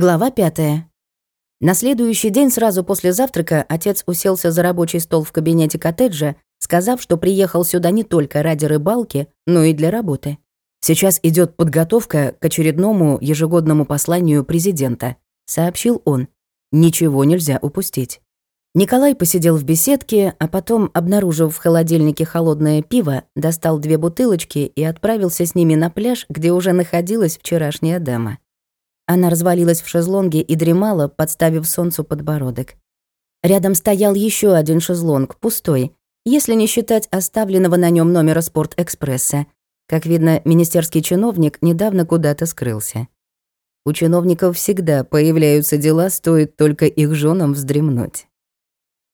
Глава пятая. На следующий день сразу после завтрака отец уселся за рабочий стол в кабинете коттеджа, сказав, что приехал сюда не только ради рыбалки, но и для работы. Сейчас идет подготовка к очередному ежегодному посланию президента, сообщил он. Ничего нельзя упустить. Николай посидел в беседке, а потом, обнаружив в холодильнике холодное пиво, достал две бутылочки и отправился с ними на пляж, где уже находилась вчерашняя дама. Она развалилась в шезлонге и дремала, подставив солнцу подбородок. Рядом стоял еще один шезлонг, пустой, если не считать оставленного на нем номера Спорт-экспресса. Как видно, министерский чиновник недавно куда-то скрылся. У чиновников всегда появляются дела, стоит только их женам вздремнуть.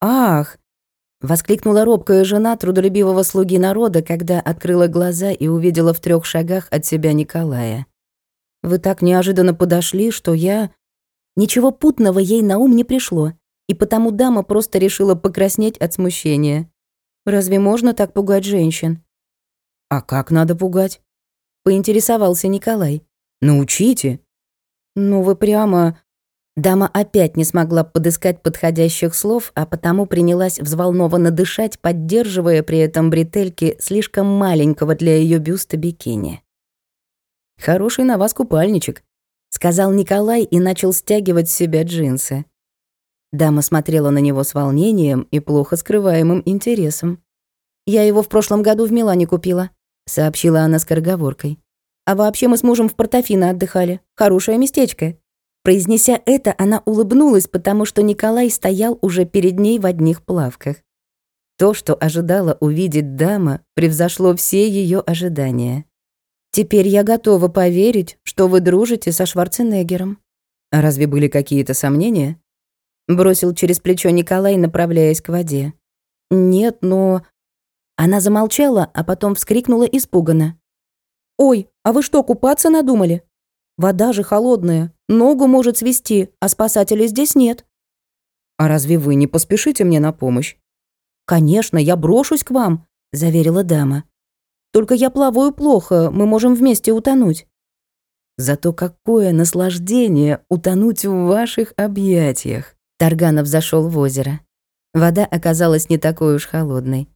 «Ах!» — воскликнула робкая жена трудолюбивого слуги народа, когда открыла глаза и увидела в трех шагах от себя Николая. «Вы так неожиданно подошли, что я...» Ничего путного ей на ум не пришло, и потому дама просто решила покраснеть от смущения. «Разве можно так пугать женщин?» «А как надо пугать?» — поинтересовался Николай. «Научите». «Ну вы прямо...» Дама опять не смогла подыскать подходящих слов, а потому принялась взволнованно дышать, поддерживая при этом бретельки слишком маленького для ее бюста бикини. «Хороший на вас купальничек», — сказал Николай и начал стягивать с себя джинсы. Дама смотрела на него с волнением и плохо скрываемым интересом. «Я его в прошлом году в Милане купила», — сообщила она скороговоркой. «А вообще мы с мужем в Портофино отдыхали. Хорошее местечко». Произнеся это, она улыбнулась, потому что Николай стоял уже перед ней в одних плавках. То, что ожидала увидеть дама, превзошло все ее ожидания. «Теперь я готова поверить, что вы дружите со Шварценеггером». «А разве были какие-то сомнения?» Бросил через плечо Николай, направляясь к воде. «Нет, но...» Она замолчала, а потом вскрикнула испуганно. «Ой, а вы что, купаться надумали? Вода же холодная, ногу может свести, а спасателей здесь нет». «А разве вы не поспешите мне на помощь?» «Конечно, я брошусь к вам», — заверила дама. «Только я плаваю плохо, мы можем вместе утонуть». «Зато какое наслаждение утонуть в ваших объятиях!» Тарганов зашел в озеро. Вода оказалась не такой уж холодной.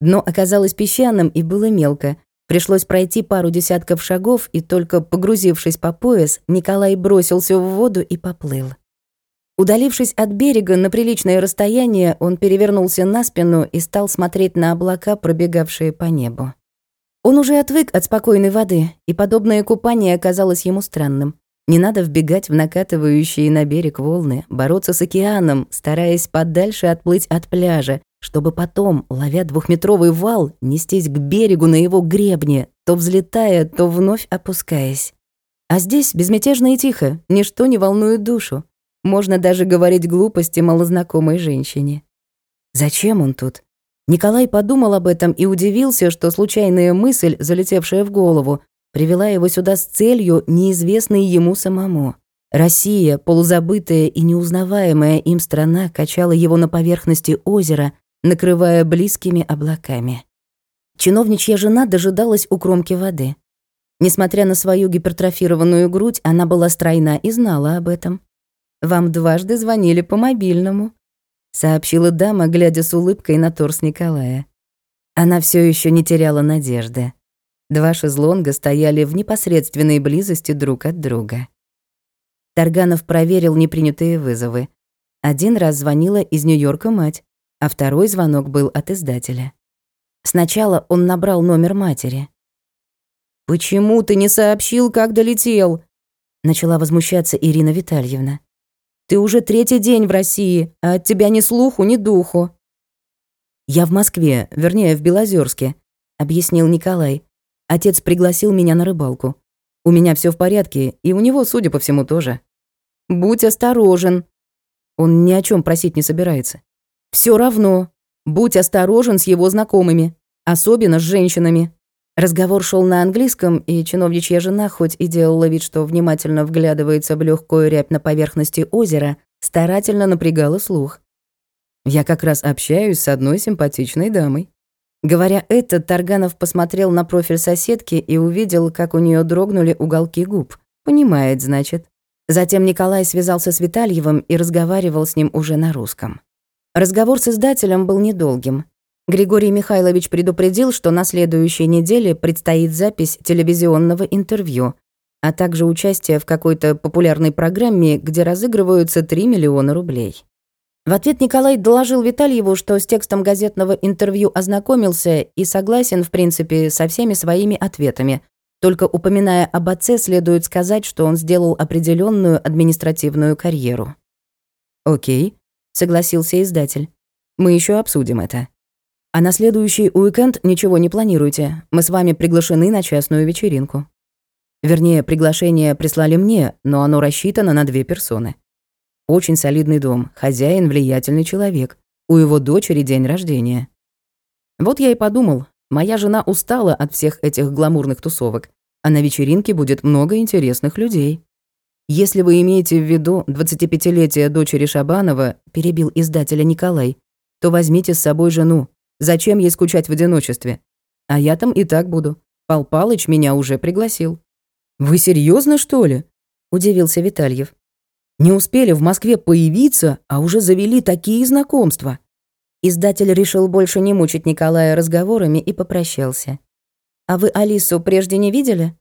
Дно оказалось песчаным и было мелко, Пришлось пройти пару десятков шагов, и только погрузившись по пояс, Николай бросился в воду и поплыл. Удалившись от берега на приличное расстояние, он перевернулся на спину и стал смотреть на облака, пробегавшие по небу. Он уже отвык от спокойной воды, и подобное купание оказалось ему странным. Не надо вбегать в накатывающие на берег волны, бороться с океаном, стараясь подальше отплыть от пляжа, чтобы потом, ловя двухметровый вал, нестись к берегу на его гребне, то взлетая, то вновь опускаясь. А здесь безмятежно и тихо, ничто не волнует душу. Можно даже говорить глупости малознакомой женщине. Зачем он тут? Николай подумал об этом и удивился, что случайная мысль, залетевшая в голову, привела его сюда с целью, неизвестной ему самому. Россия, полузабытая и неузнаваемая им страна, качала его на поверхности озера, накрывая близкими облаками. Чиновничья жена дожидалась у кромки воды. Несмотря на свою гипертрофированную грудь, она была стройна и знала об этом. «Вам дважды звонили по мобильному», — сообщила дама, глядя с улыбкой на торс Николая. Она все еще не теряла надежды. Два шезлонга стояли в непосредственной близости друг от друга. Тарганов проверил непринятые вызовы. Один раз звонила из Нью-Йорка мать, а второй звонок был от издателя. Сначала он набрал номер матери. «Почему ты не сообщил, как долетел?» Начала возмущаться Ирина Витальевна. «Ты уже третий день в России, а от тебя ни слуху, ни духу». «Я в Москве, вернее, в Белозерске», — объяснил Николай. «Отец пригласил меня на рыбалку. У меня все в порядке, и у него, судя по всему, тоже». «Будь осторожен». Он ни о чем просить не собирается. Все равно. Будь осторожен с его знакомыми, особенно с женщинами. Разговор шел на английском, и чиновничья жена, хоть и делала вид, что внимательно вглядывается в легкую рябь на поверхности озера, старательно напрягала слух. «Я как раз общаюсь с одной симпатичной дамой». Говоря это, Тарганов посмотрел на профиль соседки и увидел, как у нее дрогнули уголки губ. Понимает, значит. Затем Николай связался с Витальевым и разговаривал с ним уже на русском. Разговор с издателем был недолгим. Григорий Михайлович предупредил, что на следующей неделе предстоит запись телевизионного интервью, а также участие в какой-то популярной программе, где разыгрываются 3 миллиона рублей. В ответ Николай доложил Витальеву, что с текстом газетного интервью ознакомился и согласен, в принципе, со всеми своими ответами. Только упоминая об отце, следует сказать, что он сделал определенную административную карьеру. «Окей», — согласился издатель. «Мы еще обсудим это». А на следующий уикенд ничего не планируйте. Мы с вами приглашены на частную вечеринку. Вернее, приглашение прислали мне, но оно рассчитано на две персоны. Очень солидный дом, хозяин влиятельный человек. У его дочери день рождения. Вот я и подумал, моя жена устала от всех этих гламурных тусовок, а на вечеринке будет много интересных людей. Если вы имеете в виду 25-летие дочери Шабанова, перебил издателя Николай, то возьмите с собой жену, Зачем ей скучать в одиночестве? А я там и так буду. Пал Палыч меня уже пригласил». «Вы серьезно что ли?» – удивился Витальев. «Не успели в Москве появиться, а уже завели такие знакомства». Издатель решил больше не мучить Николая разговорами и попрощался. «А вы Алису прежде не видели?»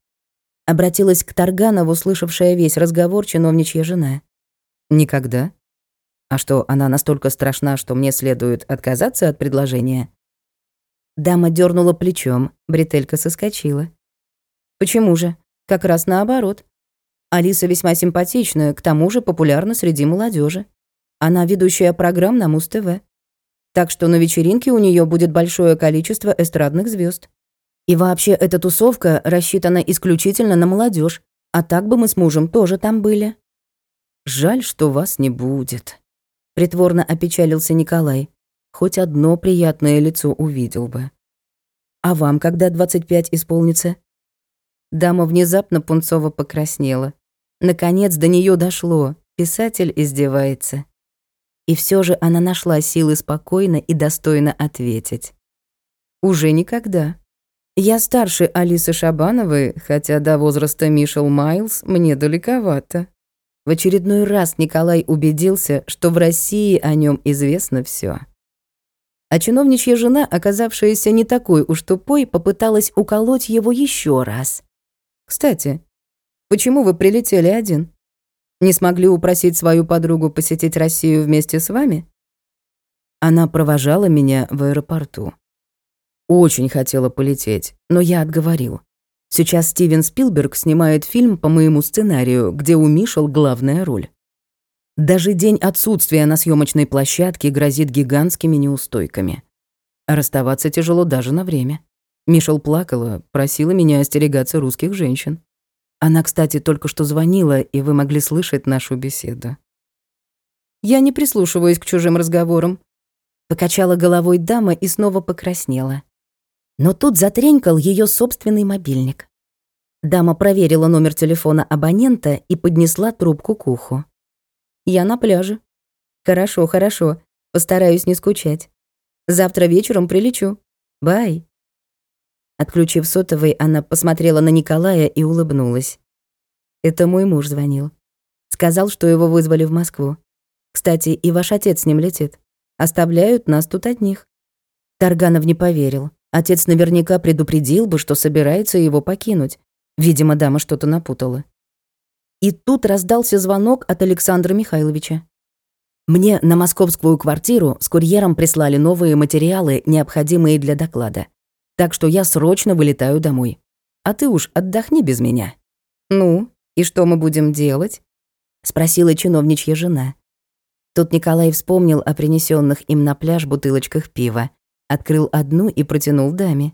Обратилась к Тарганову, слышавшая весь разговор чиновничья жена. «Никогда», а что, она настолько страшна, что мне следует отказаться от предложения? Дама дернула плечом, бретелька соскочила. Почему же? Как раз наоборот. Алиса весьма симпатичная, к тому же популярна среди молодежи. Она ведущая программ на Муз-ТВ. Так что на вечеринке у нее будет большое количество эстрадных звезд. И вообще эта тусовка рассчитана исключительно на молодежь, а так бы мы с мужем тоже там были. Жаль, что вас не будет. Притворно опечалился Николай. Хоть одно приятное лицо увидел бы. «А вам когда 25 исполнится?» Дама внезапно пунцово покраснела. Наконец до нее дошло. Писатель издевается. И все же она нашла силы спокойно и достойно ответить. «Уже никогда. Я старше Алисы Шабановой, хотя до возраста Мишел Майлз мне далековато». В очередной раз Николай убедился, что в России о нем известно все. А чиновничья жена, оказавшаяся не такой уж тупой, попыталась уколоть его еще раз. «Кстати, почему вы прилетели один? Не смогли упросить свою подругу посетить Россию вместе с вами?» Она провожала меня в аэропорту. Очень хотела полететь, но я отговорил. Сейчас Стивен Спилберг снимает фильм по моему сценарию, где у Мишел главная роль. Даже день отсутствия на съемочной площадке грозит гигантскими неустойками. расставаться тяжело даже на время. Мишел плакала, просила меня остерегаться русских женщин. Она, кстати, только что звонила, и вы могли слышать нашу беседу. Я не прислушиваюсь к чужим разговорам. Покачала головой дама и снова покраснела. Но тут затренькал ее собственный мобильник. Дама проверила номер телефона абонента и поднесла трубку к уху. «Я на пляже». «Хорошо, хорошо. Постараюсь не скучать. Завтра вечером прилечу. Бай». Отключив сотовый, она посмотрела на Николая и улыбнулась. «Это мой муж звонил. Сказал, что его вызвали в Москву. Кстати, и ваш отец с ним летит. Оставляют нас тут одних». Тарганов не поверил. Отец наверняка предупредил бы, что собирается его покинуть. Видимо, дама что-то напутала. И тут раздался звонок от Александра Михайловича. Мне на московскую квартиру с курьером прислали новые материалы, необходимые для доклада. Так что я срочно вылетаю домой. А ты уж отдохни без меня. Ну, и что мы будем делать? спросила чиновничья жена. Тут Николай вспомнил о принесенных им на пляж бутылочках пива Открыл одну и протянул даме.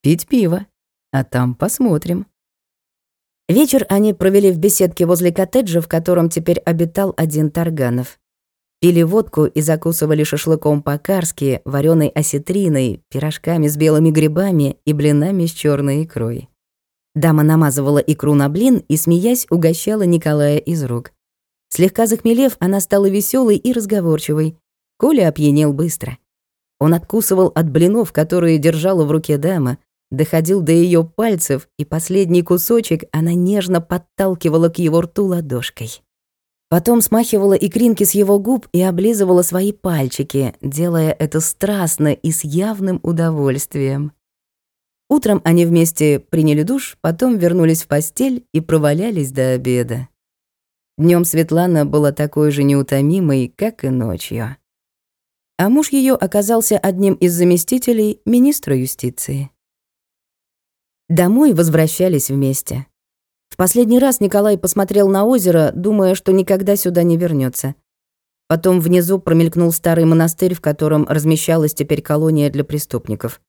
«Пить пиво, а там посмотрим». Вечер они провели в беседке возле коттеджа, в котором теперь обитал один Тарганов. Пили водку и закусывали шашлыком по-карски, вареной осетриной, пирожками с белыми грибами и блинами с черной икрой. Дама намазывала икру на блин и, смеясь, угощала Николая из рук. Слегка захмелев, она стала веселой и разговорчивой. Коля опьянел быстро. Он откусывал от блинов, которые держала в руке дама, доходил до ее пальцев, и последний кусочек она нежно подталкивала к его рту ладошкой. Потом смахивала икринки с его губ и облизывала свои пальчики, делая это страстно и с явным удовольствием. Утром они вместе приняли душ, потом вернулись в постель и провалялись до обеда. Днем Светлана была такой же неутомимой, как и ночью. А муж ее оказался одним из заместителей министра юстиции. Домой возвращались вместе. В последний раз Николай посмотрел на озеро, думая, что никогда сюда не вернется. Потом внизу промелькнул старый монастырь, в котором размещалась теперь колония для преступников.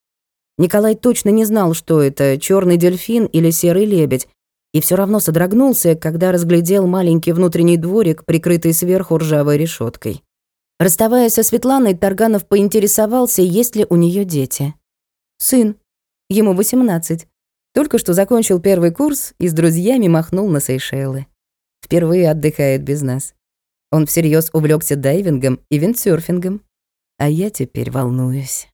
Николай точно не знал, что это, черный дельфин или серый лебедь, и все равно содрогнулся, когда разглядел маленький внутренний дворик, прикрытый сверху ржавой решеткой. Расставаясь со Светланой, Тарганов поинтересовался, есть ли у нее дети. Сын. Ему 18. Только что закончил первый курс и с друзьями махнул на Сейшелы. Впервые отдыхает без нас. Он всерьез увлекся дайвингом и виндсерфингом. А я теперь волнуюсь.